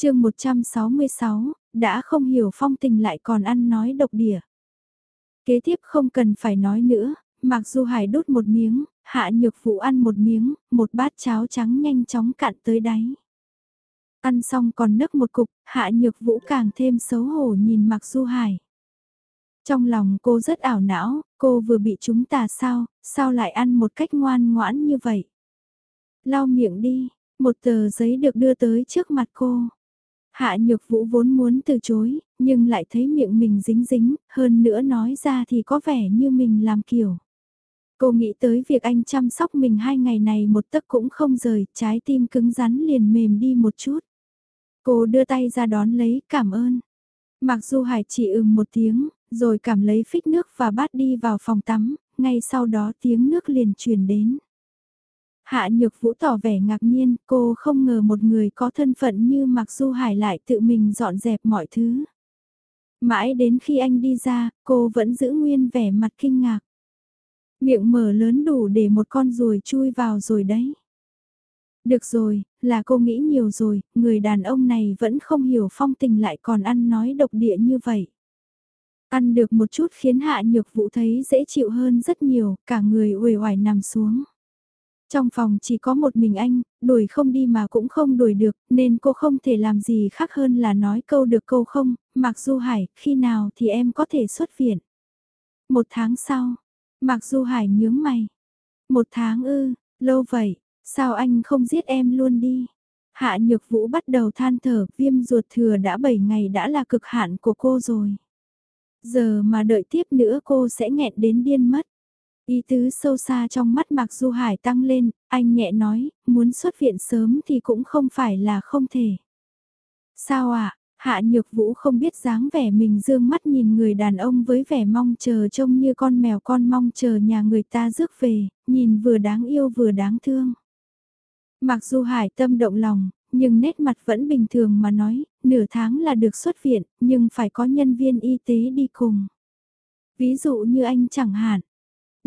chương 166, đã không hiểu phong tình lại còn ăn nói độc địa. Kế tiếp không cần phải nói nữa, mặc dù hải đốt một miếng, hạ nhược vụ ăn một miếng, một bát cháo trắng nhanh chóng cạn tới đáy. Ăn xong còn nấc một cục, hạ nhược vũ càng thêm xấu hổ nhìn mặc du hải. Trong lòng cô rất ảo não, cô vừa bị chúng tà sao, sao lại ăn một cách ngoan ngoãn như vậy. Lau miệng đi, một tờ giấy được đưa tới trước mặt cô. Hạ nhược vũ vốn muốn từ chối, nhưng lại thấy miệng mình dính dính, hơn nữa nói ra thì có vẻ như mình làm kiểu. Cô nghĩ tới việc anh chăm sóc mình hai ngày này một tấc cũng không rời, trái tim cứng rắn liền mềm đi một chút. Cô đưa tay ra đón lấy, cảm ơn. Mặc dù Hải chỉ ừm một tiếng, rồi cảm lấy phích nước và bát đi vào phòng tắm, ngay sau đó tiếng nước liền truyền đến. Hạ Nhược Vũ tỏ vẻ ngạc nhiên, cô không ngờ một người có thân phận như Mạc Du Hải lại tự mình dọn dẹp mọi thứ. Mãi đến khi anh đi ra, cô vẫn giữ nguyên vẻ mặt kinh ngạc. Miệng mở lớn đủ để một con ruồi chui vào rồi đấy. Được rồi, là cô nghĩ nhiều rồi, người đàn ông này vẫn không hiểu phong tình lại còn ăn nói độc địa như vậy. Ăn được một chút khiến hạ nhược vụ thấy dễ chịu hơn rất nhiều, cả người uể oải nằm xuống. Trong phòng chỉ có một mình anh, đuổi không đi mà cũng không đuổi được, nên cô không thể làm gì khác hơn là nói câu được câu không, Mạc Du Hải, khi nào thì em có thể xuất viện. Một tháng sau, Mạc Du Hải nhướng mày. Một tháng ư, lâu vậy, sao anh không giết em luôn đi? Hạ Nhược Vũ bắt đầu than thở, viêm ruột thừa đã 7 ngày đã là cực hạn của cô rồi. Giờ mà đợi tiếp nữa cô sẽ nghẹn đến điên mất. Ý tứ sâu xa trong mắt Mạc Du Hải tăng lên, anh nhẹ nói, muốn xuất viện sớm thì cũng không phải là không thể. Sao ạ? À? Hạ Nhược Vũ không biết dáng vẻ mình dương mắt nhìn người đàn ông với vẻ mong chờ trông như con mèo con mong chờ nhà người ta rước về, nhìn vừa đáng yêu vừa đáng thương. Mặc dù Hải tâm động lòng, nhưng nét mặt vẫn bình thường mà nói, nửa tháng là được xuất viện, nhưng phải có nhân viên y tế đi cùng. Ví dụ như anh chẳng hạn.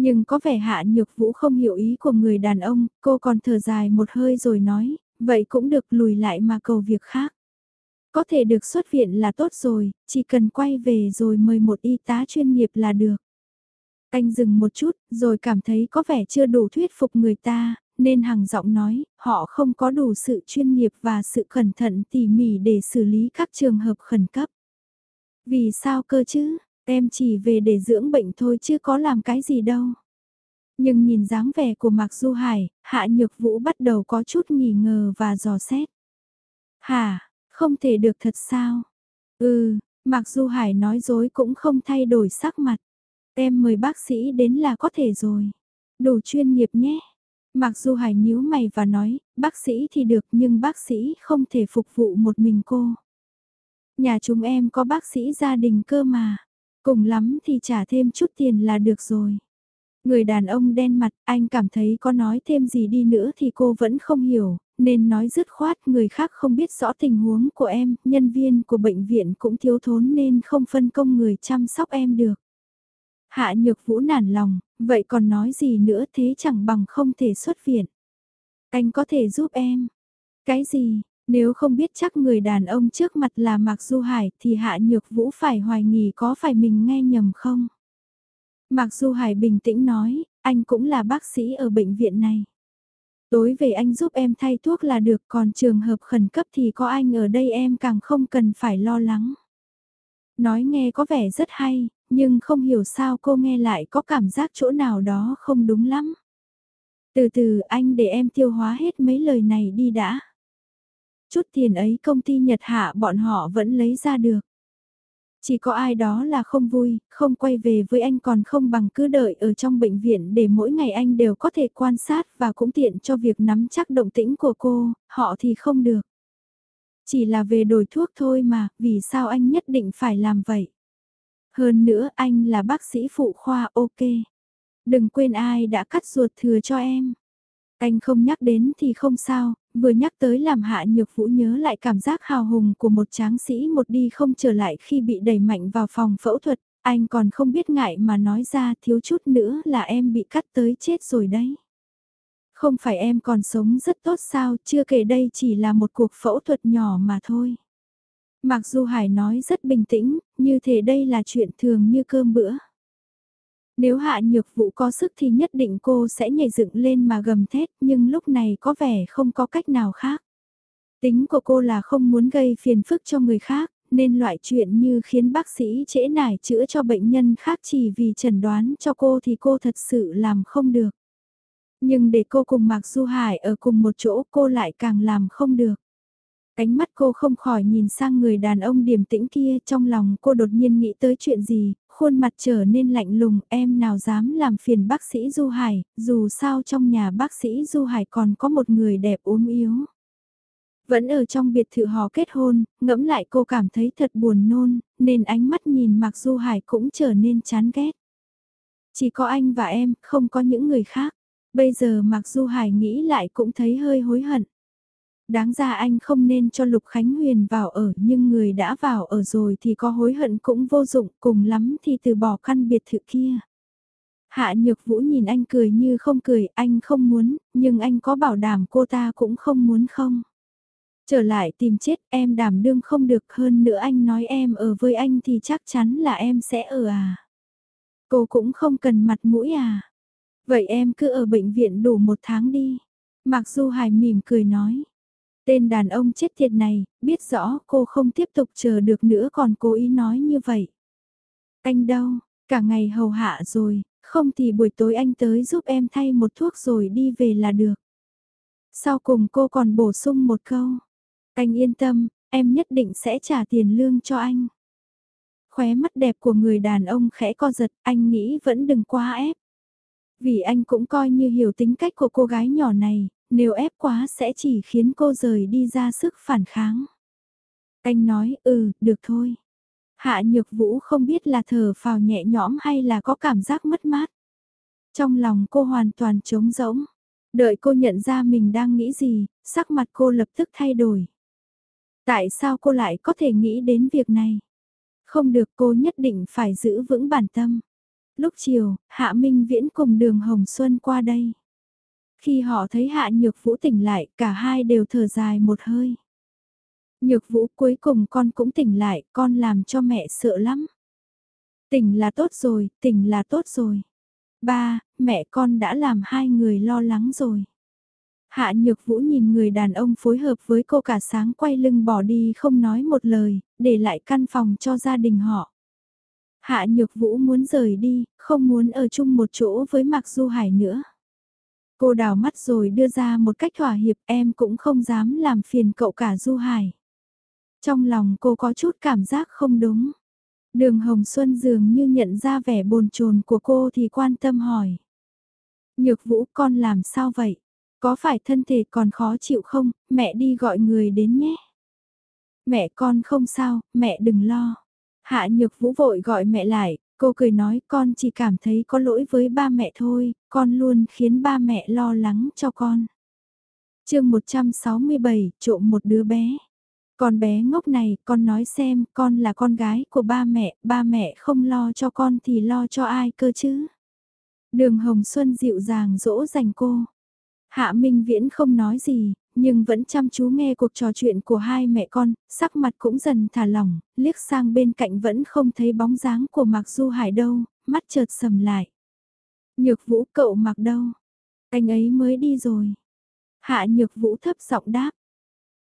Nhưng có vẻ hạ nhược vũ không hiểu ý của người đàn ông, cô còn thở dài một hơi rồi nói, vậy cũng được lùi lại mà cầu việc khác. Có thể được xuất viện là tốt rồi, chỉ cần quay về rồi mời một y tá chuyên nghiệp là được. Anh dừng một chút, rồi cảm thấy có vẻ chưa đủ thuyết phục người ta, nên hàng giọng nói, họ không có đủ sự chuyên nghiệp và sự cẩn thận tỉ mỉ để xử lý các trường hợp khẩn cấp. Vì sao cơ chứ, em chỉ về để dưỡng bệnh thôi chứ có làm cái gì đâu. Nhưng nhìn dáng vẻ của Mạc Du Hải, Hạ Nhược Vũ bắt đầu có chút nghi ngờ và dò xét. Hả, không thể được thật sao? Ừ, Mạc Du Hải nói dối cũng không thay đổi sắc mặt. Em mời bác sĩ đến là có thể rồi. Đủ chuyên nghiệp nhé. Mạc Du Hải nhíu mày và nói, bác sĩ thì được nhưng bác sĩ không thể phục vụ một mình cô. Nhà chúng em có bác sĩ gia đình cơ mà, cùng lắm thì trả thêm chút tiền là được rồi. Người đàn ông đen mặt, anh cảm thấy có nói thêm gì đi nữa thì cô vẫn không hiểu, nên nói dứt khoát người khác không biết rõ tình huống của em, nhân viên của bệnh viện cũng thiếu thốn nên không phân công người chăm sóc em được. Hạ nhược vũ nản lòng, vậy còn nói gì nữa thế chẳng bằng không thể xuất viện. Anh có thể giúp em. Cái gì, nếu không biết chắc người đàn ông trước mặt là Mạc Du Hải thì Hạ Nhược Vũ phải hoài nghi có phải mình nghe nhầm không? Mạc Du Hải bình tĩnh nói, anh cũng là bác sĩ ở bệnh viện này. Tối về anh giúp em thay thuốc là được còn trường hợp khẩn cấp thì có anh ở đây em càng không cần phải lo lắng. Nói nghe có vẻ rất hay, nhưng không hiểu sao cô nghe lại có cảm giác chỗ nào đó không đúng lắm. Từ từ anh để em tiêu hóa hết mấy lời này đi đã. Chút tiền ấy công ty Nhật Hạ bọn họ vẫn lấy ra được. Chỉ có ai đó là không vui, không quay về với anh còn không bằng cứ đợi ở trong bệnh viện để mỗi ngày anh đều có thể quan sát và cũng tiện cho việc nắm chắc động tĩnh của cô, họ thì không được. Chỉ là về đổi thuốc thôi mà, vì sao anh nhất định phải làm vậy? Hơn nữa anh là bác sĩ phụ khoa ok. Đừng quên ai đã cắt ruột thừa cho em. Anh không nhắc đến thì không sao, vừa nhắc tới làm hạ nhược vũ nhớ lại cảm giác hào hùng của một tráng sĩ một đi không trở lại khi bị đẩy mạnh vào phòng phẫu thuật, anh còn không biết ngại mà nói ra thiếu chút nữa là em bị cắt tới chết rồi đấy. Không phải em còn sống rất tốt sao, chưa kể đây chỉ là một cuộc phẫu thuật nhỏ mà thôi. Mặc dù Hải nói rất bình tĩnh, như thể đây là chuyện thường như cơm bữa. Nếu hạ nhược vụ có sức thì nhất định cô sẽ nhảy dựng lên mà gầm thét nhưng lúc này có vẻ không có cách nào khác. Tính của cô là không muốn gây phiền phức cho người khác, nên loại chuyện như khiến bác sĩ trễ nải chữa cho bệnh nhân khác chỉ vì chẩn đoán cho cô thì cô thật sự làm không được. Nhưng để cô cùng Mạc Du Hải ở cùng một chỗ cô lại càng làm không được. Cánh mắt cô không khỏi nhìn sang người đàn ông điềm tĩnh kia trong lòng cô đột nhiên nghĩ tới chuyện gì, khuôn mặt trở nên lạnh lùng em nào dám làm phiền bác sĩ Du Hải, dù sao trong nhà bác sĩ Du Hải còn có một người đẹp ốm yếu. Vẫn ở trong biệt thự họ kết hôn, ngẫm lại cô cảm thấy thật buồn nôn, nên ánh mắt nhìn Mạc Du Hải cũng trở nên chán ghét. Chỉ có anh và em, không có những người khác. Bây giờ Mạc Du Hải nghĩ lại cũng thấy hơi hối hận. Đáng ra anh không nên cho Lục Khánh Huyền vào ở nhưng người đã vào ở rồi thì có hối hận cũng vô dụng cùng lắm thì từ bỏ căn biệt thự kia. Hạ Nhược Vũ nhìn anh cười như không cười, anh không muốn, nhưng anh có bảo đảm cô ta cũng không muốn không. Trở lại tìm chết em đảm đương không được hơn nữa anh nói em ở với anh thì chắc chắn là em sẽ ở à. Cô cũng không cần mặt mũi à. Vậy em cứ ở bệnh viện đủ một tháng đi. Mặc dù Hải mỉm cười nói. Tên đàn ông chết tiệt này, biết rõ cô không tiếp tục chờ được nữa còn cố ý nói như vậy. Anh đâu, cả ngày hầu hạ rồi, không thì buổi tối anh tới giúp em thay một thuốc rồi đi về là được. Sau cùng cô còn bổ sung một câu. Anh yên tâm, em nhất định sẽ trả tiền lương cho anh. Khóe mắt đẹp của người đàn ông khẽ co giật, anh nghĩ vẫn đừng quá ép. Vì anh cũng coi như hiểu tính cách của cô gái nhỏ này, nếu ép quá sẽ chỉ khiến cô rời đi ra sức phản kháng. Anh nói, ừ, được thôi. Hạ nhược vũ không biết là thở phào nhẹ nhõm hay là có cảm giác mất mát. Trong lòng cô hoàn toàn trống rỗng. Đợi cô nhận ra mình đang nghĩ gì, sắc mặt cô lập tức thay đổi. Tại sao cô lại có thể nghĩ đến việc này? Không được cô nhất định phải giữ vững bản tâm. Lúc chiều, Hạ Minh Viễn cùng đường Hồng Xuân qua đây. Khi họ thấy Hạ Nhược Vũ tỉnh lại, cả hai đều thở dài một hơi. Nhược Vũ cuối cùng con cũng tỉnh lại, con làm cho mẹ sợ lắm. Tỉnh là tốt rồi, tỉnh là tốt rồi. Ba, mẹ con đã làm hai người lo lắng rồi. Hạ Nhược Vũ nhìn người đàn ông phối hợp với cô cả sáng quay lưng bỏ đi không nói một lời, để lại căn phòng cho gia đình họ. Hạ Nhược Vũ muốn rời đi, không muốn ở chung một chỗ với Mạc Du Hải nữa. Cô đào mắt rồi đưa ra một cách thỏa hiệp em cũng không dám làm phiền cậu cả Du Hải. Trong lòng cô có chút cảm giác không đúng. Đường Hồng Xuân dường như nhận ra vẻ bồn chồn của cô thì quan tâm hỏi. Nhược Vũ con làm sao vậy? Có phải thân thể còn khó chịu không? Mẹ đi gọi người đến nhé. Mẹ con không sao, mẹ đừng lo. Hạ Nhược Vũ vội gọi mẹ lại, cô cười nói con chỉ cảm thấy có lỗi với ba mẹ thôi, con luôn khiến ba mẹ lo lắng cho con. chương 167, trộm một đứa bé. Con bé ngốc này, con nói xem, con là con gái của ba mẹ, ba mẹ không lo cho con thì lo cho ai cơ chứ? Đường Hồng Xuân dịu dàng dỗ dành cô. Hạ Minh Viễn không nói gì, nhưng vẫn chăm chú nghe cuộc trò chuyện của hai mẹ con, sắc mặt cũng dần thả lỏng, liếc sang bên cạnh vẫn không thấy bóng dáng của Mạc Du Hải đâu, mắt chợt sầm lại. Nhược Vũ cậu mặc đâu? Anh ấy mới đi rồi. Hạ Nhược Vũ thấp giọng đáp.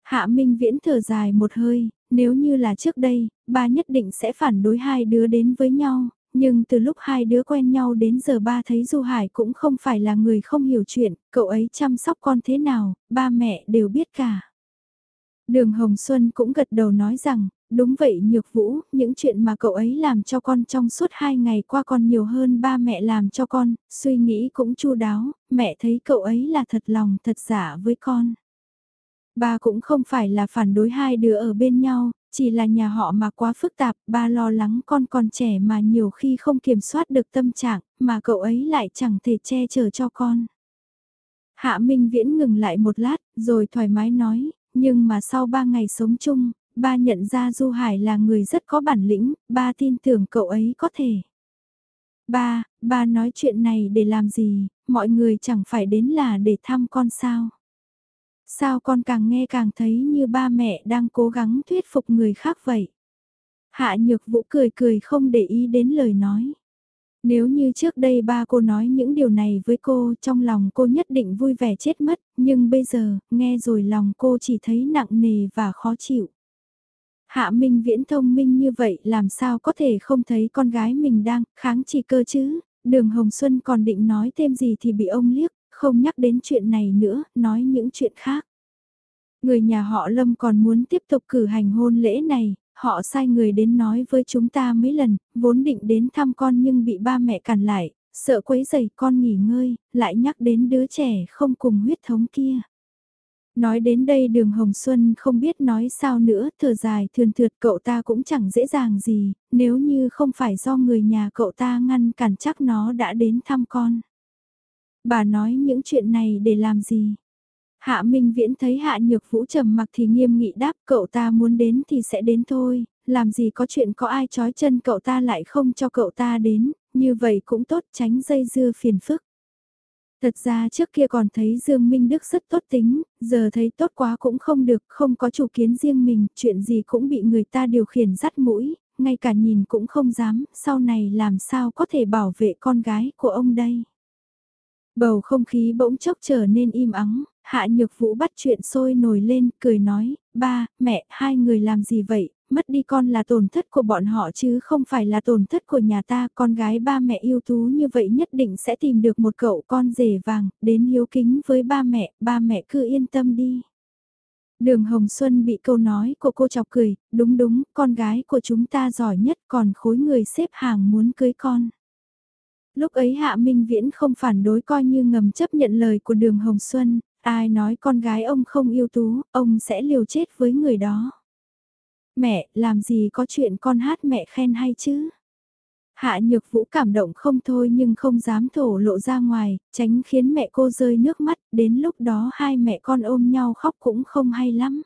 Hạ Minh Viễn thở dài một hơi, nếu như là trước đây, ba nhất định sẽ phản đối hai đứa đến với nhau, nhưng từ lúc hai đứa quen nhau đến giờ ba thấy Du Hải cũng không phải là người không hiểu chuyện, cậu ấy chăm sóc con thế nào, ba mẹ đều biết cả. Đường Hồng Xuân cũng gật đầu nói rằng, đúng vậy Nhược Vũ, những chuyện mà cậu ấy làm cho con trong suốt hai ngày qua còn nhiều hơn ba mẹ làm cho con, suy nghĩ cũng chu đáo, mẹ thấy cậu ấy là thật lòng thật giả với con. Ba cũng không phải là phản đối hai đứa ở bên nhau, chỉ là nhà họ mà quá phức tạp, ba lo lắng con còn trẻ mà nhiều khi không kiểm soát được tâm trạng, mà cậu ấy lại chẳng thể che chở cho con. Hạ Minh Viễn ngừng lại một lát, rồi thoải mái nói, nhưng mà sau ba ngày sống chung, ba nhận ra Du Hải là người rất có bản lĩnh, ba tin tưởng cậu ấy có thể. Ba, ba nói chuyện này để làm gì, mọi người chẳng phải đến là để thăm con sao. Sao con càng nghe càng thấy như ba mẹ đang cố gắng thuyết phục người khác vậy? Hạ nhược vũ cười cười không để ý đến lời nói. Nếu như trước đây ba cô nói những điều này với cô trong lòng cô nhất định vui vẻ chết mất, nhưng bây giờ, nghe rồi lòng cô chỉ thấy nặng nề và khó chịu. Hạ Minh Viễn thông minh như vậy làm sao có thể không thấy con gái mình đang kháng chỉ cơ chứ, đường Hồng Xuân còn định nói thêm gì thì bị ông liếc, không nhắc đến chuyện này nữa, nói những chuyện khác. Người nhà họ Lâm còn muốn tiếp tục cử hành hôn lễ này, họ sai người đến nói với chúng ta mấy lần, vốn định đến thăm con nhưng bị ba mẹ cản lại, sợ quấy rầy con nghỉ ngơi, lại nhắc đến đứa trẻ không cùng huyết thống kia. Nói đến đây đường Hồng Xuân không biết nói sao nữa, thở dài thườn thượt cậu ta cũng chẳng dễ dàng gì, nếu như không phải do người nhà cậu ta ngăn cản chắc nó đã đến thăm con. Bà nói những chuyện này để làm gì? Hạ Minh Viễn thấy Hạ Nhược Vũ trầm mặc thì nghiêm nghị đáp cậu ta muốn đến thì sẽ đến thôi, làm gì có chuyện có ai trói chân cậu ta lại không cho cậu ta đến, như vậy cũng tốt tránh dây dưa phiền phức. Thật ra trước kia còn thấy Dương Minh Đức rất tốt tính, giờ thấy tốt quá cũng không được, không có chủ kiến riêng mình, chuyện gì cũng bị người ta điều khiển dắt mũi, ngay cả nhìn cũng không dám, sau này làm sao có thể bảo vệ con gái của ông đây. Bầu không khí bỗng chốc trở nên im ắng, Hạ Nhược Vũ bắt chuyện sôi nổi lên, cười nói, ba, mẹ, hai người làm gì vậy, mất đi con là tổn thất của bọn họ chứ không phải là tổn thất của nhà ta, con gái ba mẹ yêu tú như vậy nhất định sẽ tìm được một cậu con rể vàng, đến hiếu kính với ba mẹ, ba mẹ cứ yên tâm đi. Đường Hồng Xuân bị câu nói của cô chọc cười, đúng đúng, con gái của chúng ta giỏi nhất còn khối người xếp hàng muốn cưới con. Lúc ấy Hạ Minh Viễn không phản đối coi như ngầm chấp nhận lời của đường Hồng Xuân, ai nói con gái ông không yêu tú, ông sẽ liều chết với người đó. Mẹ, làm gì có chuyện con hát mẹ khen hay chứ? Hạ nhược vũ cảm động không thôi nhưng không dám thổ lộ ra ngoài, tránh khiến mẹ cô rơi nước mắt, đến lúc đó hai mẹ con ôm nhau khóc cũng không hay lắm.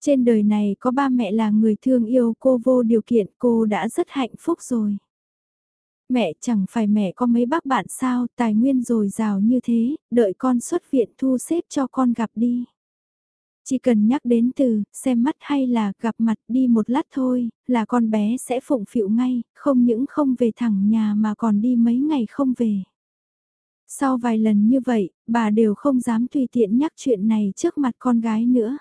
Trên đời này có ba mẹ là người thương yêu cô vô điều kiện cô đã rất hạnh phúc rồi. Mẹ chẳng phải mẹ có mấy bác bạn sao, tài nguyên dồi dào như thế, đợi con xuất viện thu xếp cho con gặp đi. Chỉ cần nhắc đến từ, xem mắt hay là gặp mặt đi một lát thôi, là con bé sẽ phụng phịu ngay, không những không về thẳng nhà mà còn đi mấy ngày không về. Sau vài lần như vậy, bà đều không dám tùy tiện nhắc chuyện này trước mặt con gái nữa.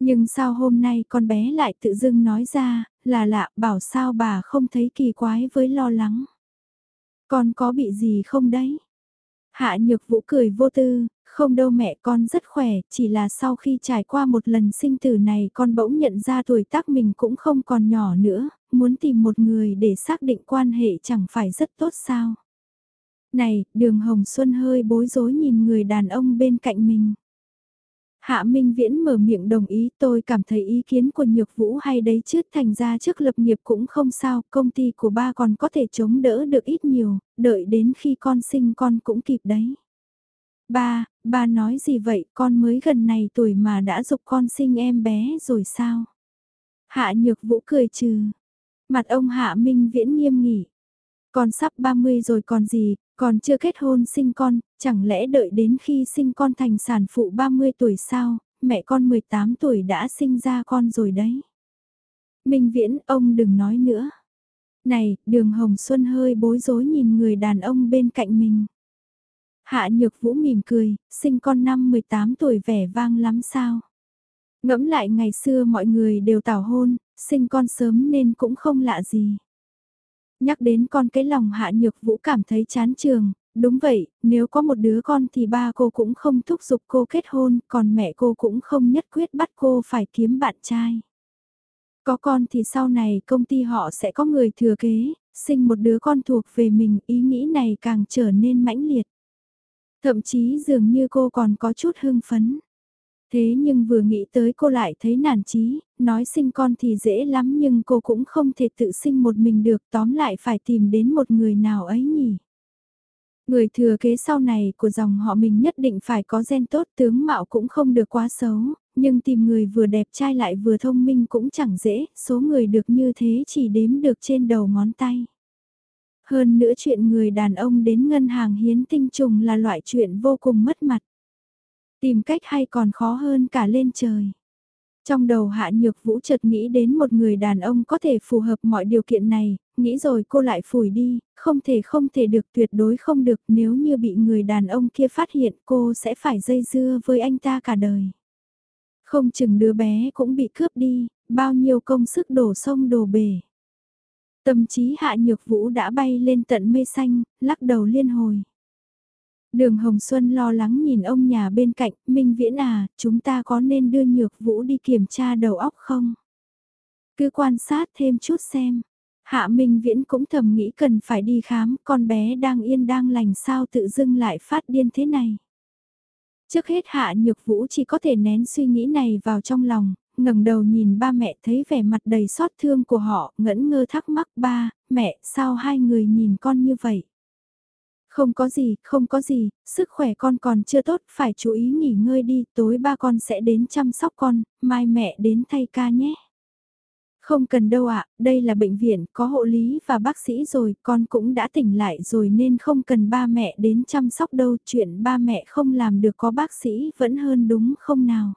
Nhưng sao hôm nay con bé lại tự dưng nói ra, là lạ bảo sao bà không thấy kỳ quái với lo lắng. Con có bị gì không đấy? Hạ nhược vũ cười vô tư, không đâu mẹ con rất khỏe, chỉ là sau khi trải qua một lần sinh tử này con bỗng nhận ra tuổi tác mình cũng không còn nhỏ nữa, muốn tìm một người để xác định quan hệ chẳng phải rất tốt sao. Này, đường Hồng Xuân hơi bối rối nhìn người đàn ông bên cạnh mình. Hạ Minh Viễn mở miệng đồng ý tôi cảm thấy ý kiến của Nhược Vũ hay đấy chứ thành ra trước lập nghiệp cũng không sao, công ty của ba còn có thể chống đỡ được ít nhiều, đợi đến khi con sinh con cũng kịp đấy. Ba, ba nói gì vậy con mới gần này tuổi mà đã dục con sinh em bé rồi sao? Hạ Nhược Vũ cười trừ. Mặt ông Hạ Minh Viễn nghiêm nghỉ. Con sắp 30 rồi còn gì, còn chưa kết hôn sinh con, chẳng lẽ đợi đến khi sinh con thành sản phụ 30 tuổi sao, mẹ con 18 tuổi đã sinh ra con rồi đấy. Minh Viễn, ông đừng nói nữa. Này, đường Hồng Xuân hơi bối rối nhìn người đàn ông bên cạnh mình. Hạ Nhược Vũ mỉm cười, sinh con năm 18 tuổi vẻ vang lắm sao. Ngẫm lại ngày xưa mọi người đều tảo hôn, sinh con sớm nên cũng không lạ gì. Nhắc đến con cái lòng Hạ Nhược Vũ cảm thấy chán trường, đúng vậy, nếu có một đứa con thì ba cô cũng không thúc giục cô kết hôn, còn mẹ cô cũng không nhất quyết bắt cô phải kiếm bạn trai. Có con thì sau này công ty họ sẽ có người thừa kế, sinh một đứa con thuộc về mình, ý nghĩ này càng trở nên mãnh liệt. Thậm chí dường như cô còn có chút hưng phấn. Thế nhưng vừa nghĩ tới cô lại thấy nản chí, nói sinh con thì dễ lắm nhưng cô cũng không thể tự sinh một mình được tóm lại phải tìm đến một người nào ấy nhỉ. Người thừa kế sau này của dòng họ mình nhất định phải có gen tốt tướng mạo cũng không được quá xấu, nhưng tìm người vừa đẹp trai lại vừa thông minh cũng chẳng dễ, số người được như thế chỉ đếm được trên đầu ngón tay. Hơn nữa chuyện người đàn ông đến ngân hàng hiến tinh trùng là loại chuyện vô cùng mất mặt. Tìm cách hay còn khó hơn cả lên trời. Trong đầu Hạ Nhược Vũ chợt nghĩ đến một người đàn ông có thể phù hợp mọi điều kiện này, nghĩ rồi cô lại phủi đi, không thể không thể được tuyệt đối không được nếu như bị người đàn ông kia phát hiện cô sẽ phải dây dưa với anh ta cả đời. Không chừng đứa bé cũng bị cướp đi, bao nhiêu công sức đổ sông đổ bể. Tâm trí Hạ Nhược Vũ đã bay lên tận mây xanh, lắc đầu liên hồi. Đường Hồng Xuân lo lắng nhìn ông nhà bên cạnh, Minh Viễn à, chúng ta có nên đưa Nhược Vũ đi kiểm tra đầu óc không? Cứ quan sát thêm chút xem. Hạ Minh Viễn cũng thầm nghĩ cần phải đi khám, con bé đang yên đang lành sao tự dưng lại phát điên thế này. Trước hết Hạ Nhược Vũ chỉ có thể nén suy nghĩ này vào trong lòng, ngẩng đầu nhìn ba mẹ thấy vẻ mặt đầy xót thương của họ, ngẩn ngơ thắc mắc ba, mẹ, sao hai người nhìn con như vậy? Không có gì, không có gì, sức khỏe con còn chưa tốt, phải chú ý nghỉ ngơi đi, tối ba con sẽ đến chăm sóc con, mai mẹ đến thay ca nhé. Không cần đâu ạ, đây là bệnh viện, có hộ lý và bác sĩ rồi, con cũng đã tỉnh lại rồi nên không cần ba mẹ đến chăm sóc đâu, chuyện ba mẹ không làm được có bác sĩ vẫn hơn đúng không nào.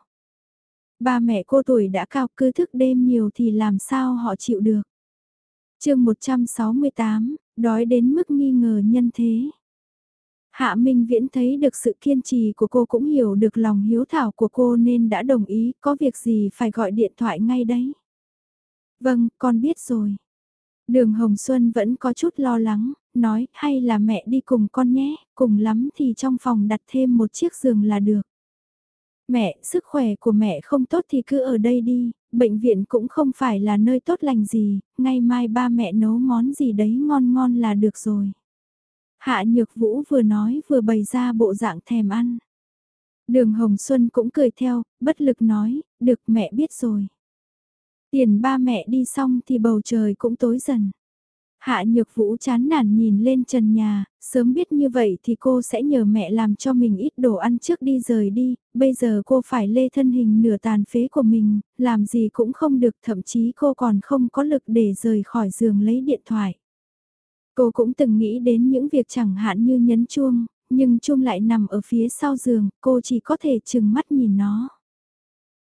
Ba mẹ cô tuổi đã cao cứ thức đêm nhiều thì làm sao họ chịu được. chương 168, đói đến mức nghi ngờ nhân thế. Hạ Minh Viễn thấy được sự kiên trì của cô cũng hiểu được lòng hiếu thảo của cô nên đã đồng ý có việc gì phải gọi điện thoại ngay đấy. Vâng, con biết rồi. Đường Hồng Xuân vẫn có chút lo lắng, nói hay là mẹ đi cùng con nhé, cùng lắm thì trong phòng đặt thêm một chiếc giường là được. Mẹ, sức khỏe của mẹ không tốt thì cứ ở đây đi, bệnh viện cũng không phải là nơi tốt lành gì, ngày mai ba mẹ nấu món gì đấy ngon ngon là được rồi. Hạ Nhược Vũ vừa nói vừa bày ra bộ dạng thèm ăn. Đường Hồng Xuân cũng cười theo, bất lực nói, được mẹ biết rồi. Tiền ba mẹ đi xong thì bầu trời cũng tối dần. Hạ Nhược Vũ chán nản nhìn lên trần nhà, sớm biết như vậy thì cô sẽ nhờ mẹ làm cho mình ít đồ ăn trước đi rời đi, bây giờ cô phải lê thân hình nửa tàn phế của mình, làm gì cũng không được thậm chí cô còn không có lực để rời khỏi giường lấy điện thoại. Cô cũng từng nghĩ đến những việc chẳng hạn như nhấn chuông, nhưng chuông lại nằm ở phía sau giường, cô chỉ có thể chừng mắt nhìn nó.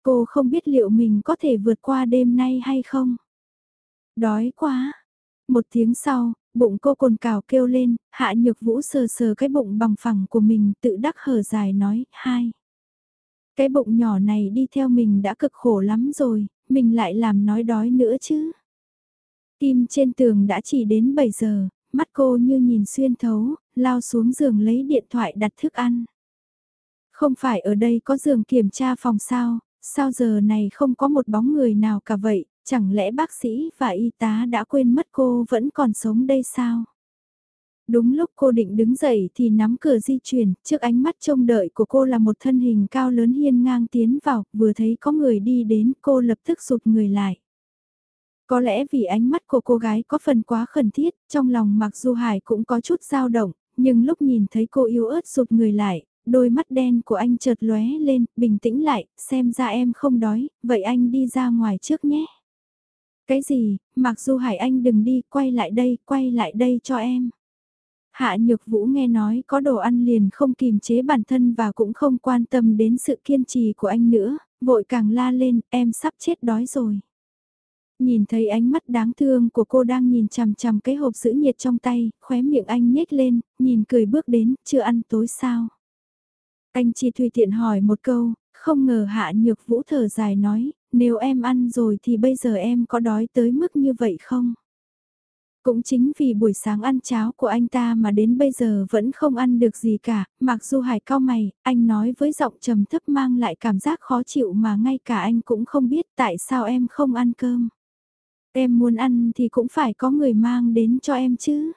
Cô không biết liệu mình có thể vượt qua đêm nay hay không. Đói quá. Một tiếng sau, bụng cô cồn cào kêu lên, hạ nhược vũ sờ sờ cái bụng bằng phẳng của mình tự đắc hở dài nói, hai. Cái bụng nhỏ này đi theo mình đã cực khổ lắm rồi, mình lại làm nói đói nữa chứ tim trên tường đã chỉ đến 7 giờ, mắt cô như nhìn xuyên thấu, lao xuống giường lấy điện thoại đặt thức ăn. Không phải ở đây có giường kiểm tra phòng sao, sao giờ này không có một bóng người nào cả vậy, chẳng lẽ bác sĩ và y tá đã quên mất cô vẫn còn sống đây sao? Đúng lúc cô định đứng dậy thì nắm cửa di chuyển, trước ánh mắt trông đợi của cô là một thân hình cao lớn hiên ngang tiến vào, vừa thấy có người đi đến cô lập tức rụt người lại. Có lẽ vì ánh mắt của cô gái có phần quá khẩn thiết, trong lòng mặc dù Hải cũng có chút dao động, nhưng lúc nhìn thấy cô yếu ớt rụt người lại, đôi mắt đen của anh chợt lóe lên, bình tĩnh lại, xem ra em không đói, vậy anh đi ra ngoài trước nhé. Cái gì, mặc dù Hải Anh đừng đi, quay lại đây, quay lại đây cho em. Hạ Nhược Vũ nghe nói có đồ ăn liền không kìm chế bản thân và cũng không quan tâm đến sự kiên trì của anh nữa, vội càng la lên, em sắp chết đói rồi. Nhìn thấy ánh mắt đáng thương của cô đang nhìn chằm chằm cái hộp giữ nhiệt trong tay, khóe miệng anh nhếch lên, nhìn cười bước đến, chưa ăn tối sao. Anh chỉ tùy tiện hỏi một câu, không ngờ hạ nhược vũ thở dài nói, nếu em ăn rồi thì bây giờ em có đói tới mức như vậy không? Cũng chính vì buổi sáng ăn cháo của anh ta mà đến bây giờ vẫn không ăn được gì cả, mặc dù hải cao mày, anh nói với giọng trầm thấp mang lại cảm giác khó chịu mà ngay cả anh cũng không biết tại sao em không ăn cơm. Em muốn ăn thì cũng phải có người mang đến cho em chứ.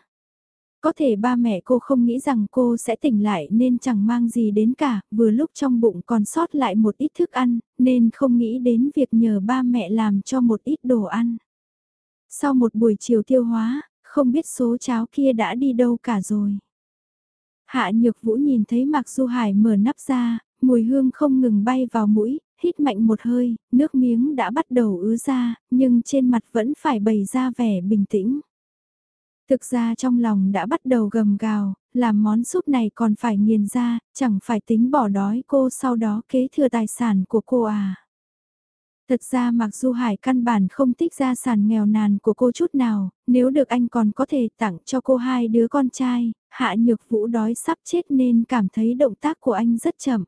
Có thể ba mẹ cô không nghĩ rằng cô sẽ tỉnh lại nên chẳng mang gì đến cả, vừa lúc trong bụng còn sót lại một ít thức ăn, nên không nghĩ đến việc nhờ ba mẹ làm cho một ít đồ ăn. Sau một buổi chiều tiêu hóa, không biết số cháo kia đã đi đâu cả rồi. Hạ Nhược Vũ nhìn thấy Mạc Du Hải mở nắp ra, mùi hương không ngừng bay vào mũi, hít mạnh một hơi, nước miếng đã bắt đầu ứa ra, nhưng trên mặt vẫn phải bày ra vẻ bình tĩnh. Thực ra trong lòng đã bắt đầu gầm gào, làm món súp này còn phải nghiền ra, chẳng phải tính bỏ đói cô sau đó kế thừa tài sản của cô à. Thật ra mặc dù Hải căn bản không thích gia sản nghèo nàn của cô chút nào, nếu được anh còn có thể tặng cho cô hai đứa con trai, hạ nhược vũ đói sắp chết nên cảm thấy động tác của anh rất chậm.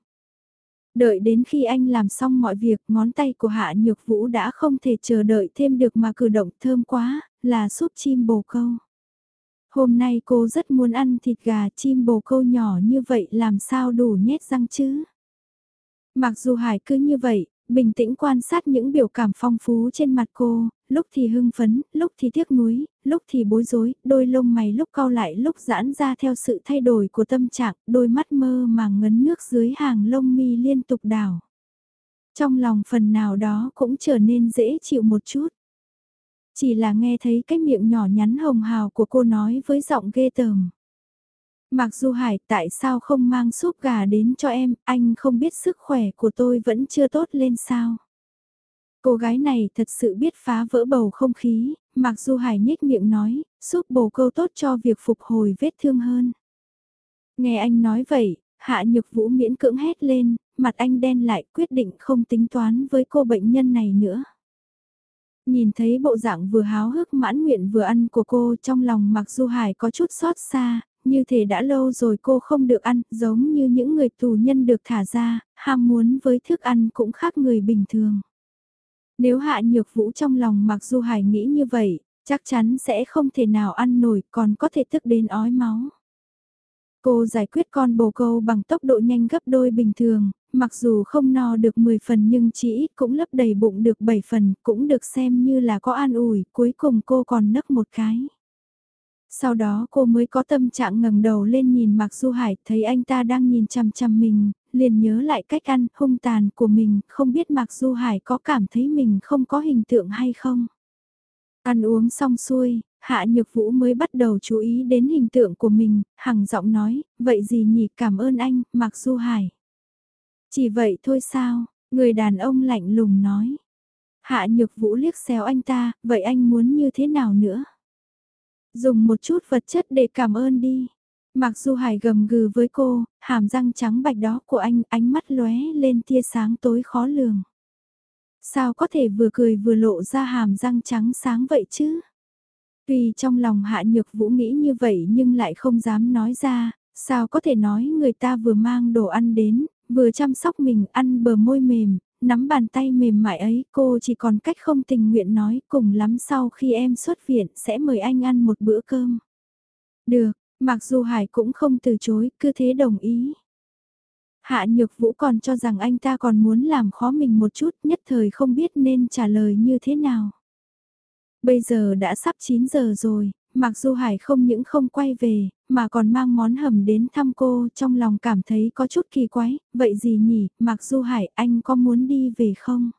Đợi đến khi anh làm xong mọi việc, ngón tay của Hạ Nhược Vũ đã không thể chờ đợi thêm được mà cử động thơm quá, là súp chim bồ câu. Hôm nay cô rất muốn ăn thịt gà chim bồ câu nhỏ như vậy làm sao đủ nhét răng chứ. Mặc dù Hải cứ như vậy, bình tĩnh quan sát những biểu cảm phong phú trên mặt cô, lúc thì hưng phấn, lúc thì tiếc nuối, lúc thì bối rối, đôi lông mày lúc cau lại lúc giãn ra theo sự thay đổi của tâm trạng, đôi mắt mơ màng ngấn nước dưới hàng lông mi liên tục đảo. Trong lòng phần nào đó cũng trở nên dễ chịu một chút. Chỉ là nghe thấy cái miệng nhỏ nhắn hồng hào của cô nói với giọng ghê tởm. Mặc dù Hải tại sao không mang súp gà đến cho em, anh không biết sức khỏe của tôi vẫn chưa tốt lên sao. Cô gái này thật sự biết phá vỡ bầu không khí, mặc dù Hải nhếch miệng nói, súp bồ câu tốt cho việc phục hồi vết thương hơn. Nghe anh nói vậy, Hạ Nhược Vũ miễn cưỡng hét lên, mặt anh đen lại quyết định không tính toán với cô bệnh nhân này nữa. Nhìn thấy bộ dạng vừa háo hức mãn nguyện vừa ăn của cô trong lòng mặc dù Hải có chút xót xa, như thể đã lâu rồi cô không được ăn, giống như những người tù nhân được thả ra, ham muốn với thức ăn cũng khác người bình thường. Nếu hạ nhược vũ trong lòng mặc dù Hải nghĩ như vậy, chắc chắn sẽ không thể nào ăn nổi còn có thể thức đến ói máu. Cô giải quyết con bồ câu bằng tốc độ nhanh gấp đôi bình thường, mặc dù không no được 10 phần nhưng chỉ ít cũng lấp đầy bụng được 7 phần, cũng được xem như là có an ủi, cuối cùng cô còn nấc một cái. Sau đó cô mới có tâm trạng ngẩng đầu lên nhìn Mạc Du Hải, thấy anh ta đang nhìn chằm chằm mình, liền nhớ lại cách ăn hung tàn của mình, không biết Mạc Du Hải có cảm thấy mình không có hình tượng hay không. Ăn uống xong xuôi, Hạ Nhược Vũ mới bắt đầu chú ý đến hình tượng của mình, hằng giọng nói, vậy gì nhỉ cảm ơn anh, Mạc Du Hải. Chỉ vậy thôi sao, người đàn ông lạnh lùng nói. Hạ Nhược Vũ liếc xéo anh ta, vậy anh muốn như thế nào nữa? Dùng một chút vật chất để cảm ơn đi. Mặc dù Hải gầm gừ với cô, hàm răng trắng bạch đó của anh ánh mắt lóe lên tia sáng tối khó lường. Sao có thể vừa cười vừa lộ ra hàm răng trắng sáng vậy chứ? Tuy trong lòng hạ nhược vũ nghĩ như vậy nhưng lại không dám nói ra, sao có thể nói người ta vừa mang đồ ăn đến, vừa chăm sóc mình ăn bờ môi mềm, nắm bàn tay mềm mại ấy cô chỉ còn cách không tình nguyện nói cùng lắm sau khi em xuất viện sẽ mời anh ăn một bữa cơm. Được, mặc dù Hải cũng không từ chối, cứ thế đồng ý. Hạ Nhược Vũ còn cho rằng anh ta còn muốn làm khó mình một chút nhất thời không biết nên trả lời như thế nào. Bây giờ đã sắp 9 giờ rồi, mặc dù Hải không những không quay về, mà còn mang món hầm đến thăm cô trong lòng cảm thấy có chút kỳ quái, vậy gì nhỉ, mặc dù Hải anh có muốn đi về không?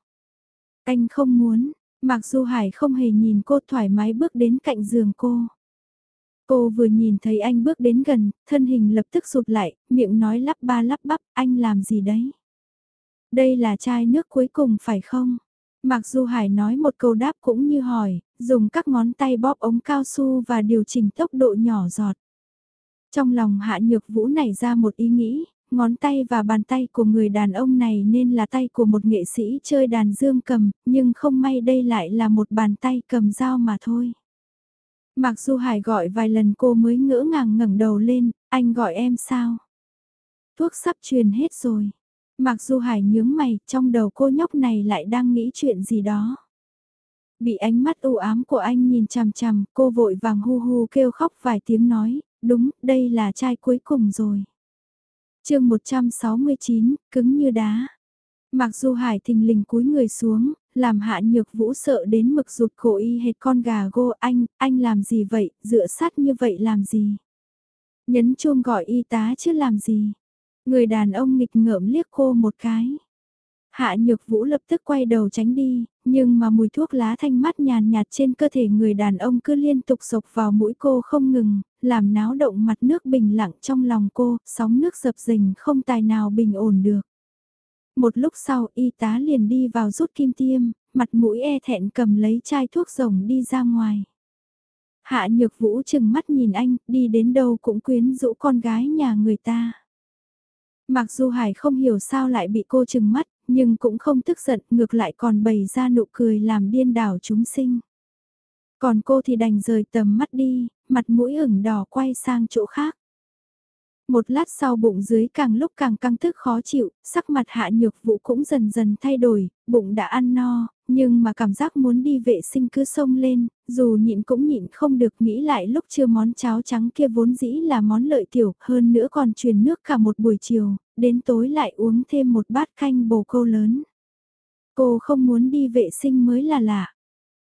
Anh không muốn, mặc dù Hải không hề nhìn cô thoải mái bước đến cạnh giường cô. Cô vừa nhìn thấy anh bước đến gần, thân hình lập tức rụt lại, miệng nói lắp ba lắp bắp, anh làm gì đấy? Đây là chai nước cuối cùng phải không? Mặc dù Hải nói một câu đáp cũng như hỏi, dùng các ngón tay bóp ống cao su và điều chỉnh tốc độ nhỏ giọt. Trong lòng hạ nhược vũ nảy ra một ý nghĩ, ngón tay và bàn tay của người đàn ông này nên là tay của một nghệ sĩ chơi đàn dương cầm, nhưng không may đây lại là một bàn tay cầm dao mà thôi. Mặc dù Hải gọi vài lần cô mới ngỡ ngàng ngẩng đầu lên, anh gọi em sao? Thuốc sắp truyền hết rồi. Mặc dù Hải nhướng mày, trong đầu cô nhóc này lại đang nghĩ chuyện gì đó. Bị ánh mắt u ám của anh nhìn chằm chằm, cô vội vàng hu hu kêu khóc vài tiếng nói, đúng, đây là chai cuối cùng rồi. chương 169, cứng như đá. Mặc dù Hải thình lình cúi người xuống, làm hạ nhược vũ sợ đến mực rụt cổ y hệt con gà gô anh, anh làm gì vậy, dựa sát như vậy làm gì? Nhấn chuông gọi y tá chứ làm gì? Người đàn ông nghịch ngợm liếc cô một cái. Hạ nhược vũ lập tức quay đầu tránh đi, nhưng mà mùi thuốc lá thanh mát nhàn nhạt trên cơ thể người đàn ông cứ liên tục sộc vào mũi cô không ngừng, làm náo động mặt nước bình lặng trong lòng cô, sóng nước dập dình không tài nào bình ổn được. Một lúc sau y tá liền đi vào rút kim tiêm, mặt mũi e thẹn cầm lấy chai thuốc rồng đi ra ngoài. Hạ nhược vũ chừng mắt nhìn anh, đi đến đâu cũng quyến rũ con gái nhà người ta. Mặc dù Hải không hiểu sao lại bị cô chừng mắt, nhưng cũng không tức giận, ngược lại còn bày ra nụ cười làm điên đảo chúng sinh. Còn cô thì đành rời tầm mắt đi, mặt mũi ửng đỏ quay sang chỗ khác. Một lát sau bụng dưới càng lúc càng căng thức khó chịu, sắc mặt hạ nhược vụ cũng dần dần thay đổi, bụng đã ăn no, nhưng mà cảm giác muốn đi vệ sinh cứ sông lên, dù nhịn cũng nhịn không được nghĩ lại lúc chưa món cháo trắng kia vốn dĩ là món lợi tiểu, hơn nữa còn truyền nước cả một buổi chiều, đến tối lại uống thêm một bát canh bồ câu lớn. Cô không muốn đi vệ sinh mới là lạ.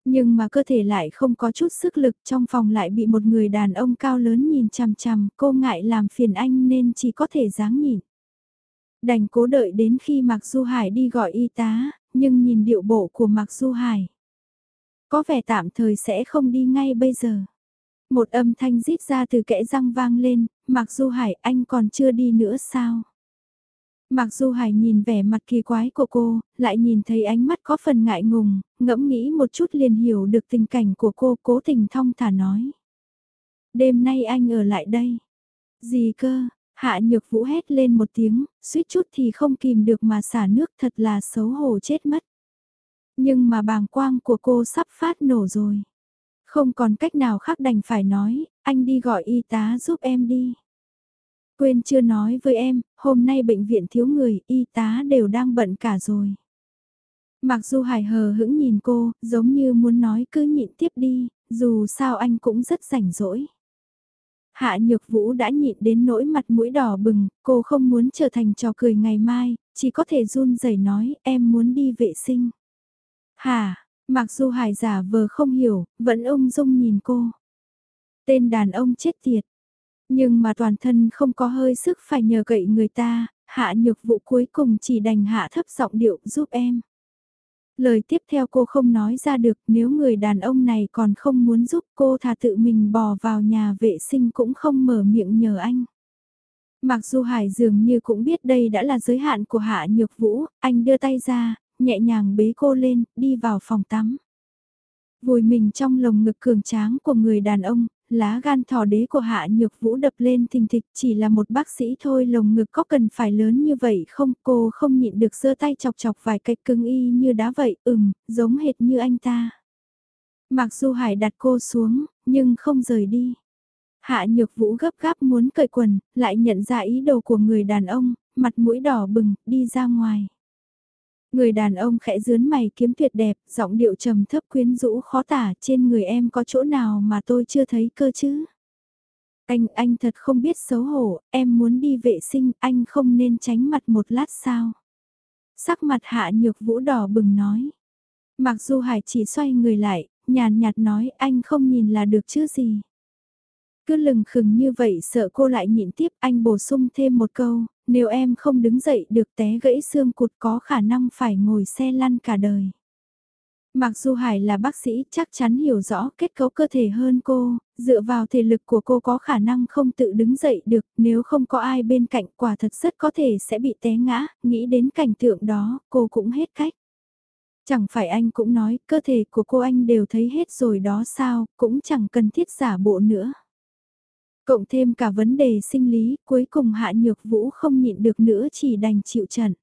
Nhưng mà cơ thể lại không có chút sức lực trong phòng lại bị một người đàn ông cao lớn nhìn chằm chằm, cô ngại làm phiền anh nên chỉ có thể dáng nhìn. Đành cố đợi đến khi Mạc Du Hải đi gọi y tá, nhưng nhìn điệu bộ của Mạc Du Hải. Có vẻ tạm thời sẽ không đi ngay bây giờ. Một âm thanh rít ra từ kẽ răng vang lên, Mạc Du Hải anh còn chưa đi nữa sao? Mặc Du Hải nhìn vẻ mặt kỳ quái của cô, lại nhìn thấy ánh mắt có phần ngại ngùng, ngẫm nghĩ một chút liền hiểu được tình cảnh của cô cố tình thong thả nói. Đêm nay anh ở lại đây. Gì cơ, hạ nhược vũ hét lên một tiếng, suýt chút thì không kìm được mà xả nước thật là xấu hổ chết mất. Nhưng mà bàng quang của cô sắp phát nổ rồi. Không còn cách nào khác đành phải nói, anh đi gọi y tá giúp em đi. Quên chưa nói với em, hôm nay bệnh viện thiếu người, y tá đều đang bận cả rồi. Mặc dù hài hờ hững nhìn cô, giống như muốn nói cứ nhịn tiếp đi, dù sao anh cũng rất rảnh rỗi. Hạ Nhược Vũ đã nhịn đến nỗi mặt mũi đỏ bừng, cô không muốn trở thành trò cười ngày mai, chỉ có thể run rẩy nói em muốn đi vệ sinh. Hà, mặc dù hải giả vờ không hiểu, vẫn ung dung nhìn cô. Tên đàn ông chết tiệt, nhưng mà toàn thân không có hơi sức phải nhờ cậy người ta, hạ nhược Vũ cuối cùng chỉ đành hạ thấp giọng điệu giúp em. Lời tiếp theo cô không nói ra được nếu người đàn ông này còn không muốn giúp cô thà tự mình bò vào nhà vệ sinh cũng không mở miệng nhờ anh. Mặc dù Hải dường như cũng biết đây đã là giới hạn của Hạ Nhược Vũ, anh đưa tay ra, nhẹ nhàng bế cô lên, đi vào phòng tắm. Vùi mình trong lồng ngực cường tráng của người đàn ông, lá gan thỏ đế của hạ nhược vũ đập lên thình thịch, chỉ là một bác sĩ thôi, lồng ngực có cần phải lớn như vậy không cô không nhịn được giơ tay chọc chọc vài cái, cứng y như đá vậy, ừm, giống hệt như anh ta. Mặc dù Hải đặt cô xuống, nhưng không rời đi. Hạ nhược vũ gấp gáp muốn cởi quần, lại nhận ra ý đồ của người đàn ông, mặt mũi đỏ bừng, đi ra ngoài. Người đàn ông khẽ dướn mày kiếm tuyệt đẹp, giọng điệu trầm thấp quyến rũ khó tả trên người em có chỗ nào mà tôi chưa thấy cơ chứ. Anh, anh thật không biết xấu hổ, em muốn đi vệ sinh, anh không nên tránh mặt một lát sao. Sắc mặt hạ nhược vũ đỏ bừng nói. Mặc dù Hải chỉ xoay người lại, nhàn nhạt nói anh không nhìn là được chứ gì. Cứ lừng khừng như vậy sợ cô lại nhịn tiếp anh bổ sung thêm một câu, nếu em không đứng dậy được té gãy xương cụt có khả năng phải ngồi xe lăn cả đời. Mặc dù Hải là bác sĩ chắc chắn hiểu rõ kết cấu cơ thể hơn cô, dựa vào thể lực của cô có khả năng không tự đứng dậy được nếu không có ai bên cạnh quả thật rất có thể sẽ bị té ngã, nghĩ đến cảnh tượng đó cô cũng hết cách. Chẳng phải anh cũng nói cơ thể của cô anh đều thấy hết rồi đó sao, cũng chẳng cần thiết giả bộ nữa. Cộng thêm cả vấn đề sinh lý, cuối cùng hạ nhược vũ không nhịn được nữa chỉ đành chịu trận.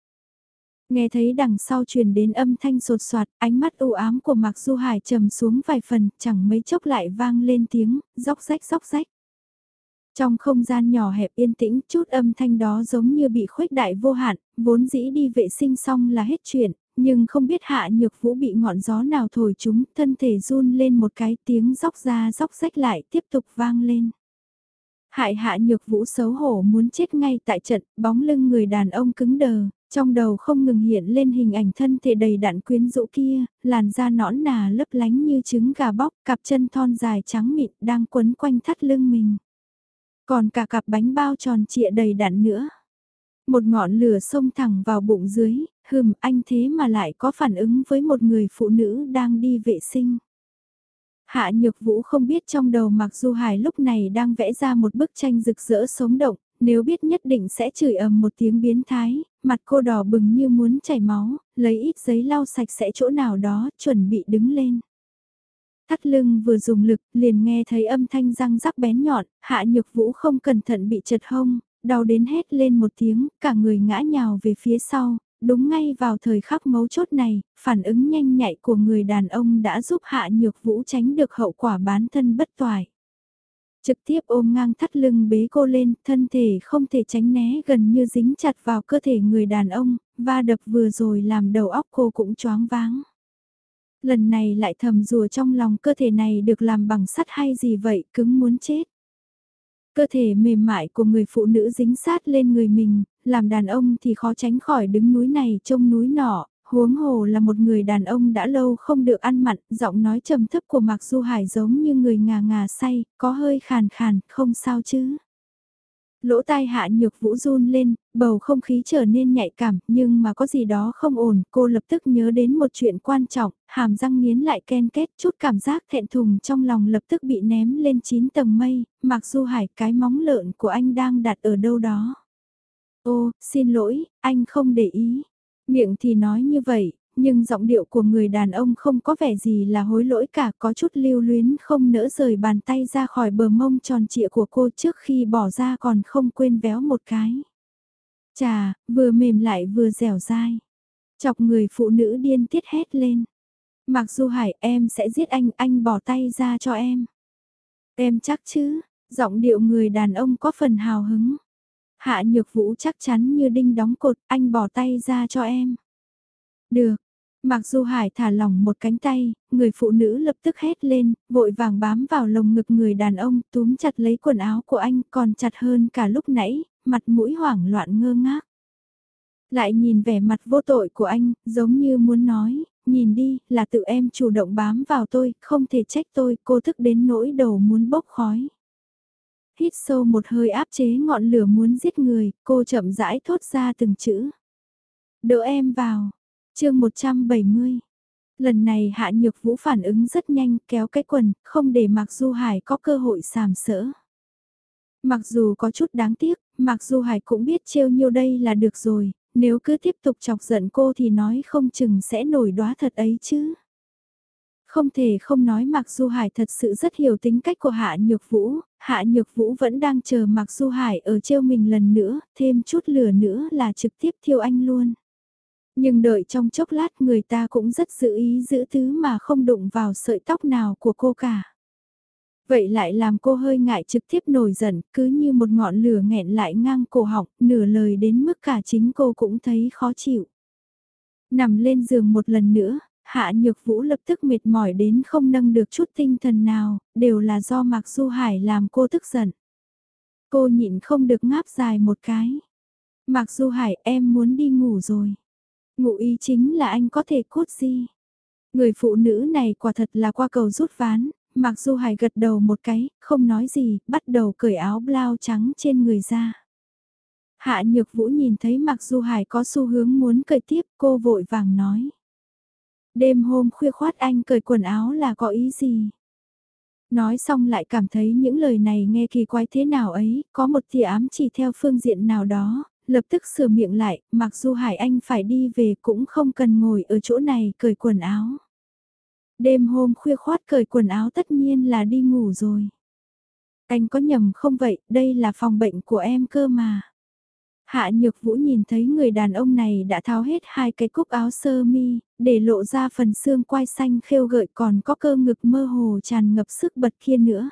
Nghe thấy đằng sau truyền đến âm thanh sột soạt, ánh mắt u ám của Mạc Du Hải trầm xuống vài phần, chẳng mấy chốc lại vang lên tiếng, róc rách róc rách. Trong không gian nhỏ hẹp yên tĩnh, chút âm thanh đó giống như bị khuếch đại vô hạn, vốn dĩ đi vệ sinh xong là hết chuyện, nhưng không biết hạ nhược vũ bị ngọn gió nào thổi chúng, thân thể run lên một cái tiếng róc ra róc rách lại tiếp tục vang lên. Hại hạ nhược vũ xấu hổ muốn chết ngay tại trận, bóng lưng người đàn ông cứng đờ, trong đầu không ngừng hiện lên hình ảnh thân thể đầy đạn quyến rũ kia, làn da nõn nà lấp lánh như trứng gà bóc, cặp chân thon dài trắng mịn đang quấn quanh thắt lưng mình. Còn cả cặp bánh bao tròn trịa đầy đạn nữa. Một ngọn lửa xông thẳng vào bụng dưới, hừm anh thế mà lại có phản ứng với một người phụ nữ đang đi vệ sinh. Hạ Nhược Vũ không biết trong đầu Mạc Du Hải lúc này đang vẽ ra một bức tranh rực rỡ sống động, nếu biết nhất định sẽ chửi ầm một tiếng biến thái, mặt cô đỏ bừng như muốn chảy máu, lấy ít giấy lau sạch sẽ chỗ nào đó, chuẩn bị đứng lên. Thắt lưng vừa dùng lực, liền nghe thấy âm thanh răng rắc bén nhọn, hạ nhược vũ không cẩn thận bị chật hông, đau đến hét lên một tiếng, cả người ngã nhào về phía sau, đúng ngay vào thời khắc mấu chốt này, phản ứng nhanh nhạy của người đàn ông đã giúp hạ nhược vũ tránh được hậu quả bán thân bất toại. Trực tiếp ôm ngang thắt lưng bế cô lên, thân thể không thể tránh né gần như dính chặt vào cơ thể người đàn ông, và đập vừa rồi làm đầu óc cô cũng choáng váng. Lần này lại thầm rùa trong lòng cơ thể này được làm bằng sắt hay gì vậy, cứng muốn chết. Cơ thể mềm mại của người phụ nữ dính sát lên người mình, làm đàn ông thì khó tránh khỏi đứng núi này trông núi nọ, huống hồ là một người đàn ông đã lâu không được ăn mặn, giọng nói trầm thấp của Mạc Du Hải giống như người ngà ngà say, có hơi khàn khàn, không sao chứ. Lỗ tai hạ nhược vũ run lên, bầu không khí trở nên nhạy cảm, nhưng mà có gì đó không ổn, cô lập tức nhớ đến một chuyện quan trọng, hàm răng nghiến lại ken kết, chút cảm giác thẹn thùng trong lòng lập tức bị ném lên 9 tầng mây, mặc dù hải cái móng lợn của anh đang đặt ở đâu đó. Ô, xin lỗi, anh không để ý. Miệng thì nói như vậy, nhưng giọng điệu của người đàn ông không có vẻ gì là hối lỗi cả có chút lưu luyến không nỡ rời bàn tay ra khỏi bờ mông tròn trịa của cô trước khi bỏ ra còn không quên véo một cái. Chà, vừa mềm lại vừa dẻo dai. Chọc người phụ nữ điên tiết hét lên. Mặc dù hải em sẽ giết anh, anh bỏ tay ra cho em. Em chắc chứ, giọng điệu người đàn ông có phần hào hứng. Hạ nhược vũ chắc chắn như đinh đóng cột, anh bỏ tay ra cho em. Được, Mặc dù Hải thả lỏng một cánh tay, người phụ nữ lập tức hét lên, vội vàng bám vào lồng ngực người đàn ông, túm chặt lấy quần áo của anh còn chặt hơn cả lúc nãy, mặt mũi hoảng loạn ngơ ngác. Lại nhìn vẻ mặt vô tội của anh, giống như muốn nói, nhìn đi, là tự em chủ động bám vào tôi, không thể trách tôi, cô thức đến nỗi đầu muốn bốc khói. Hít sâu một hơi áp chế ngọn lửa muốn giết người, cô chậm rãi thốt ra từng chữ. Đỡ em vào, chương 170 Lần này Hạ Nhược Vũ phản ứng rất nhanh kéo cái quần, không để Mạc Du Hải có cơ hội sàm sỡ. Mặc dù có chút đáng tiếc, Mạc Du Hải cũng biết trêu nhiêu đây là được rồi, nếu cứ tiếp tục chọc giận cô thì nói không chừng sẽ nổi đóa thật ấy chứ. Không thể không nói Mạc Du Hải thật sự rất hiểu tính cách của Hạ Nhược Vũ, Hạ Nhược Vũ vẫn đang chờ Mạc Du Hải ở trêu mình lần nữa, thêm chút lửa nữa là trực tiếp thiêu anh luôn. Nhưng đợi trong chốc lát người ta cũng rất giữ ý giữ thứ mà không đụng vào sợi tóc nào của cô cả. Vậy lại làm cô hơi ngại trực tiếp nổi giận, cứ như một ngọn lửa nghẹn lại ngang cổ họng, nửa lời đến mức cả chính cô cũng thấy khó chịu. Nằm lên giường một lần nữa, Hạ Nhược Vũ lập tức mệt mỏi đến không nâng được chút tinh thần nào, đều là do Mạc Du Hải làm cô tức giận. Cô nhịn không được ngáp dài một cái. Mạc Du Hải em muốn đi ngủ rồi. Ngụ ý chính là anh có thể cốt gì. Người phụ nữ này quả thật là qua cầu rút ván, Mặc dù Hải gật đầu một cái, không nói gì, bắt đầu cởi áo blau trắng trên người ra. Hạ Nhược Vũ nhìn thấy Mặc dù Hải có xu hướng muốn cởi tiếp, cô vội vàng nói. Đêm hôm khuya khoát anh cởi quần áo là có ý gì? Nói xong lại cảm thấy những lời này nghe kỳ quái thế nào ấy, có một tia ám chỉ theo phương diện nào đó, lập tức sửa miệng lại, mặc dù Hải Anh phải đi về cũng không cần ngồi ở chỗ này cởi quần áo. Đêm hôm khuya khoát cởi quần áo tất nhiên là đi ngủ rồi. Anh có nhầm không vậy, đây là phòng bệnh của em cơ mà. Hạ Nhược Vũ nhìn thấy người đàn ông này đã tháo hết hai cái cúc áo sơ mi, để lộ ra phần xương quai xanh khêu gợi còn có cơ ngực mơ hồ tràn ngập sức bật kia nữa.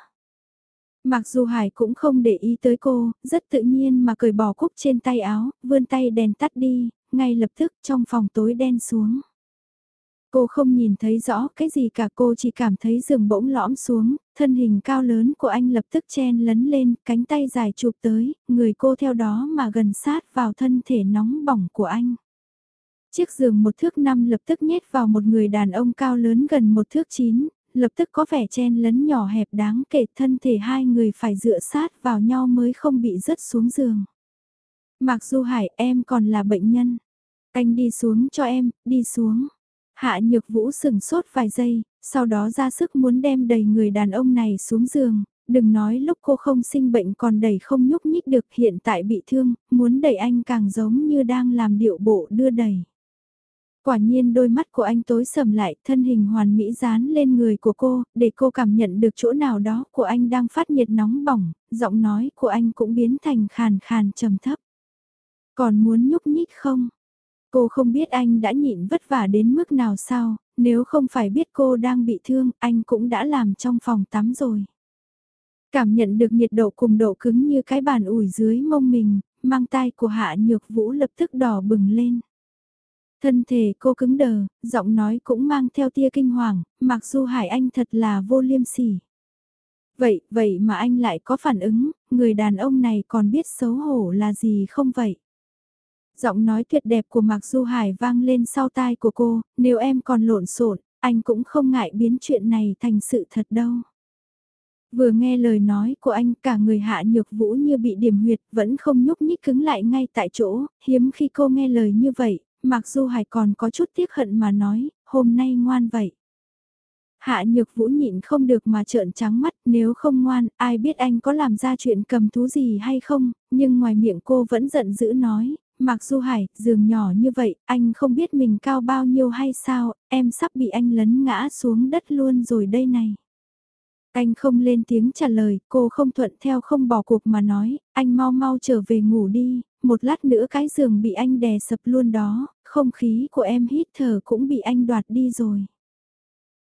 Mặc dù Hải cũng không để ý tới cô, rất tự nhiên mà cởi bỏ cúc trên tay áo, vươn tay đèn tắt đi, ngay lập tức trong phòng tối đen xuống. Cô không nhìn thấy rõ cái gì cả cô chỉ cảm thấy giường bỗng lõm xuống, thân hình cao lớn của anh lập tức chen lấn lên, cánh tay dài chụp tới, người cô theo đó mà gần sát vào thân thể nóng bỏng của anh. Chiếc giường một thước năm lập tức nhét vào một người đàn ông cao lớn gần một thước chín, lập tức có vẻ chen lấn nhỏ hẹp đáng kể thân thể hai người phải dựa sát vào nhau mới không bị rớt xuống giường. Mặc dù Hải em còn là bệnh nhân, anh đi xuống cho em, đi xuống. Hạ nhược vũ sừng sốt vài giây, sau đó ra sức muốn đem đầy người đàn ông này xuống giường, đừng nói lúc cô không sinh bệnh còn đầy không nhúc nhích được hiện tại bị thương, muốn đẩy anh càng giống như đang làm điệu bộ đưa đẩy. Quả nhiên đôi mắt của anh tối sầm lại, thân hình hoàn mỹ dán lên người của cô, để cô cảm nhận được chỗ nào đó của anh đang phát nhiệt nóng bỏng, giọng nói của anh cũng biến thành khàn khàn trầm thấp. Còn muốn nhúc nhích không? Cô không biết anh đã nhịn vất vả đến mức nào sao, nếu không phải biết cô đang bị thương, anh cũng đã làm trong phòng tắm rồi. Cảm nhận được nhiệt độ cùng độ cứng như cái bàn ủi dưới mông mình, mang tay của Hạ Nhược Vũ lập tức đỏ bừng lên. Thân thể cô cứng đờ, giọng nói cũng mang theo tia kinh hoàng, mặc dù Hải Anh thật là vô liêm sỉ. Vậy, vậy mà anh lại có phản ứng, người đàn ông này còn biết xấu hổ là gì không vậy? Giọng nói tuyệt đẹp của Mạc Du Hải vang lên sau tai của cô, nếu em còn lộn xộn, anh cũng không ngại biến chuyện này thành sự thật đâu. Vừa nghe lời nói của anh cả người hạ nhược vũ như bị điểm huyệt vẫn không nhúc nhích cứng lại ngay tại chỗ, hiếm khi cô nghe lời như vậy, Mặc dù Hải còn có chút tiếc hận mà nói, hôm nay ngoan vậy. Hạ nhược vũ nhịn không được mà trợn trắng mắt nếu không ngoan, ai biết anh có làm ra chuyện cầm thú gì hay không, nhưng ngoài miệng cô vẫn giận dữ nói, Mặc dù Hải, giường nhỏ như vậy, anh không biết mình cao bao nhiêu hay sao, em sắp bị anh lấn ngã xuống đất luôn rồi đây này. Anh không lên tiếng trả lời, cô không thuận theo không bỏ cuộc mà nói, anh mau mau trở về ngủ đi, một lát nữa cái giường bị anh đè sập luôn đó, không khí của em hít thở cũng bị anh đoạt đi rồi.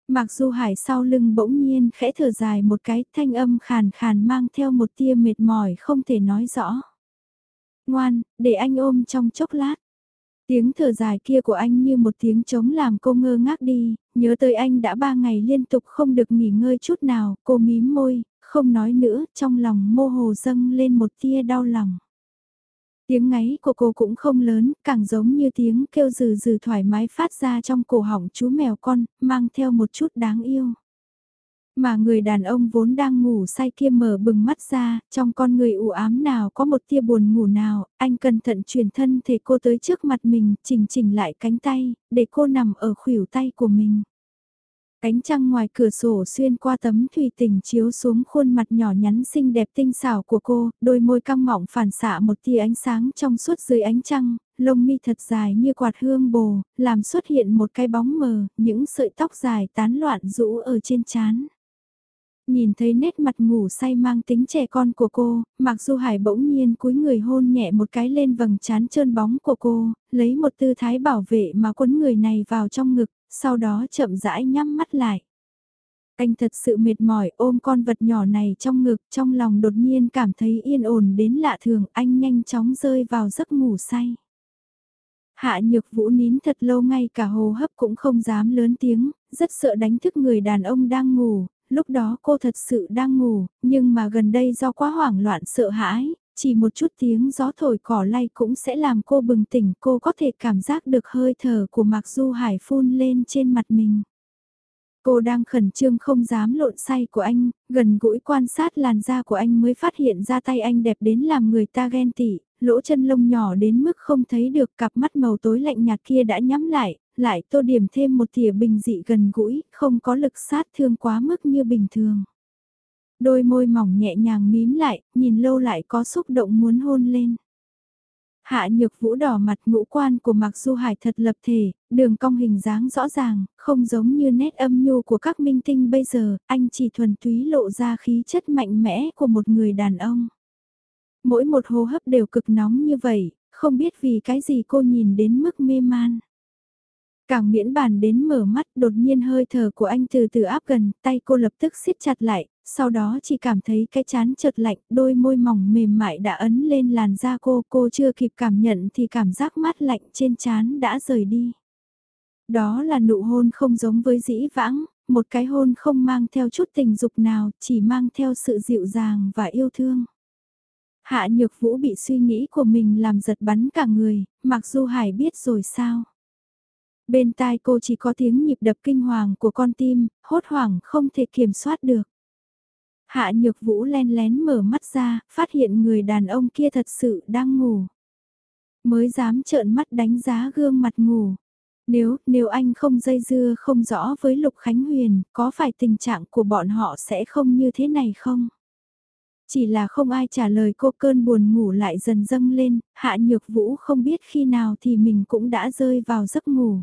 Mặc dù hải sau lưng bỗng nhiên khẽ thở dài một cái thanh âm khàn khàn mang theo một tia mệt mỏi không thể nói rõ. Ngoan, để anh ôm trong chốc lát. Tiếng thở dài kia của anh như một tiếng trống làm cô ngơ ngác đi, nhớ tới anh đã ba ngày liên tục không được nghỉ ngơi chút nào, cô mím môi, không nói nữa, trong lòng mô hồ dâng lên một tia đau lòng. Tiếng ngáy của cô cũng không lớn, càng giống như tiếng kêu rừ rừ thoải mái phát ra trong cổ họng chú mèo con, mang theo một chút đáng yêu. Mà người đàn ông vốn đang ngủ say kia mở bừng mắt ra, trong con người u ám nào có một tia buồn ngủ nào, anh cẩn thận chuyển thân thể cô tới trước mặt mình, chỉnh chỉnh lại cánh tay, để cô nằm ở khuỷu tay của mình. Cánh trăng ngoài cửa sổ xuyên qua tấm thủy tình chiếu xuống khuôn mặt nhỏ nhắn xinh đẹp tinh xảo của cô, đôi môi căng mọng phản xạ một tia ánh sáng trong suốt dưới ánh trăng, lông mi thật dài như quạt hương bồ, làm xuất hiện một cái bóng mờ, những sợi tóc dài tán loạn rũ ở trên trán. Nhìn thấy nét mặt ngủ say mang tính trẻ con của cô, Mạc Du Hải bỗng nhiên cúi người hôn nhẹ một cái lên vầng trán trơn bóng của cô, lấy một tư thái bảo vệ mà quấn người này vào trong ngực, sau đó chậm rãi nhắm mắt lại. Anh thật sự mệt mỏi ôm con vật nhỏ này trong ngực, trong lòng đột nhiên cảm thấy yên ổn đến lạ thường, anh nhanh chóng rơi vào giấc ngủ say. Hạ nhược vũ nín thật lâu ngay cả hồ hấp cũng không dám lớn tiếng, rất sợ đánh thức người đàn ông đang ngủ, lúc đó cô thật sự đang ngủ, nhưng mà gần đây do quá hoảng loạn sợ hãi, chỉ một chút tiếng gió thổi cỏ lay cũng sẽ làm cô bừng tỉnh, cô có thể cảm giác được hơi thở của Mạc Du Hải phun lên trên mặt mình. Cô đang khẩn trương không dám lộn say của anh, gần gũi quan sát làn da của anh mới phát hiện ra tay anh đẹp đến làm người ta ghen tị, lỗ chân lông nhỏ đến mức không thấy được cặp mắt màu tối lạnh nhạt kia đã nhắm lại, lại tô điểm thêm một thìa bình dị gần gũi, không có lực sát thương quá mức như bình thường. Đôi môi mỏng nhẹ nhàng mím lại, nhìn lâu lại có xúc động muốn hôn lên. Hạ nhược vũ đỏ mặt ngũ quan của Mạc Du Hải thật lập thể, đường cong hình dáng rõ ràng, không giống như nét âm nhu của các minh tinh bây giờ, anh chỉ thuần túy lộ ra khí chất mạnh mẽ của một người đàn ông. Mỗi một hô hấp đều cực nóng như vậy, không biết vì cái gì cô nhìn đến mức mê man. Càng miễn bàn đến mở mắt đột nhiên hơi thở của anh từ từ áp gần, tay cô lập tức siết chặt lại, sau đó chỉ cảm thấy cái chán chợt lạnh, đôi môi mỏng mềm mại đã ấn lên làn da cô, cô chưa kịp cảm nhận thì cảm giác mát lạnh trên chán đã rời đi. Đó là nụ hôn không giống với dĩ vãng, một cái hôn không mang theo chút tình dục nào, chỉ mang theo sự dịu dàng và yêu thương. Hạ Nhược Vũ bị suy nghĩ của mình làm giật bắn cả người, mặc dù Hải biết rồi sao. Bên tai cô chỉ có tiếng nhịp đập kinh hoàng của con tim, hốt hoảng không thể kiểm soát được. Hạ nhược vũ len lén mở mắt ra, phát hiện người đàn ông kia thật sự đang ngủ. Mới dám trợn mắt đánh giá gương mặt ngủ. Nếu, nếu anh không dây dưa không rõ với Lục Khánh Huyền, có phải tình trạng của bọn họ sẽ không như thế này không? Chỉ là không ai trả lời cô cơn buồn ngủ lại dần dâng lên, hạ nhược vũ không biết khi nào thì mình cũng đã rơi vào giấc ngủ.